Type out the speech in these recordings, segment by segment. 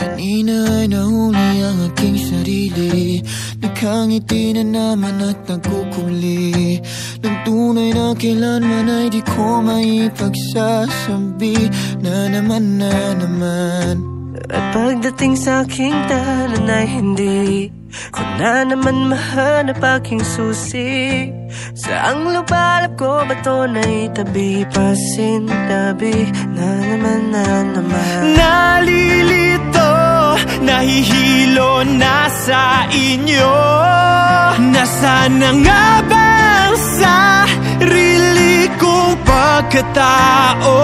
Kanina ay nahuli ang aking sarili. Nakangiti na naman at nagkukuli. Ng tunay na kailanman ay di ko maipagsasabi Na naman na naman. At pagdating sa aking tahanan ay hindi Ko na naman mahanap aking susi. Saang lubalap ko ba to na itabi Pasintabi na naman na naman nahihilo na sa inyo Nasaan na nga bang sarili kong pagkatao?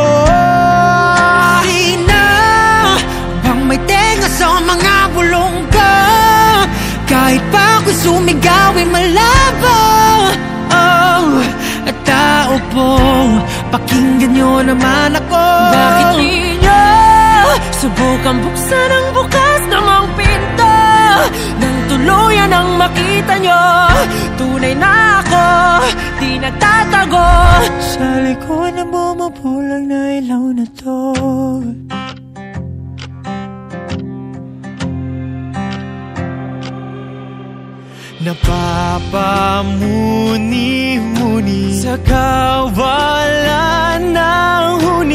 Sino bang may tenga sa mga bulong ko? Kahit pa ako sumigaw ay malabo Oh, at tao po Pakinggan nyo naman ako Bakit di nyo Subukan buksan makita nyo. Tunay na ako Di nagtatago. Sa likod na bumubulang na ilaw na to Napapamuni-muni. Sa kawalan ng huni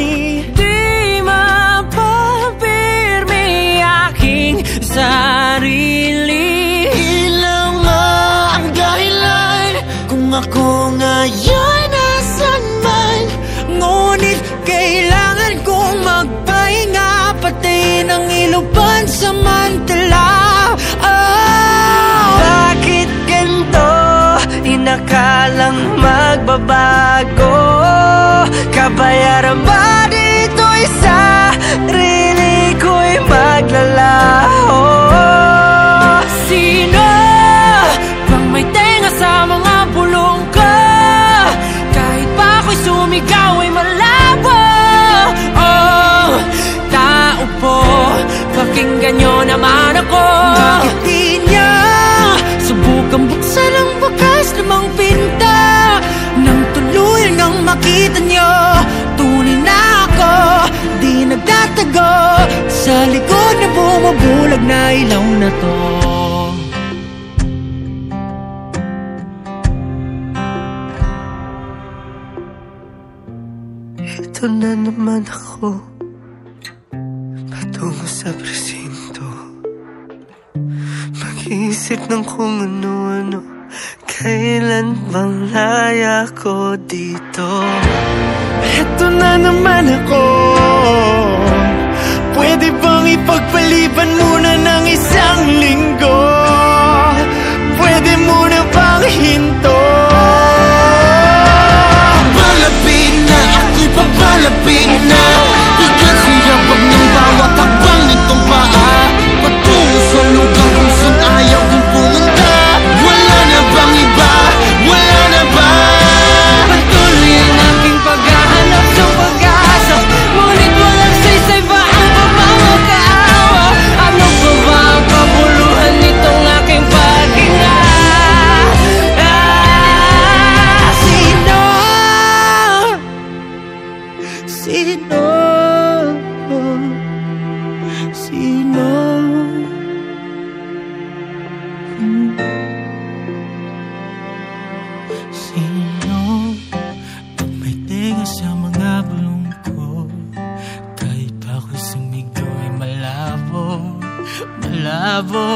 Kung ako ngayon nasan man. Ngunit kailangan kong magpahinga Pati ng ilupan samantala Oh, Bakit ganito? Inakalang magbabago. Kabayaran ba bumubulag na na to. Ito na naman ako. Patungo sa presinto. Mag-iisip ng kung ano-ano. Kailan bang laya ko dito? Eto na naman ako bang ipagpaliban muna ng isang linggo? Sino? Sino? Sino? Ang may tenga sa mga bulong ko Kahit ako'y sumigaw ay malabo Malabo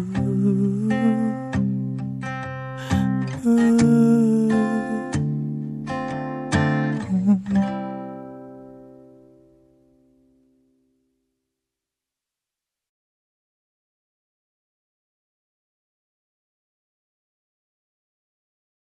you.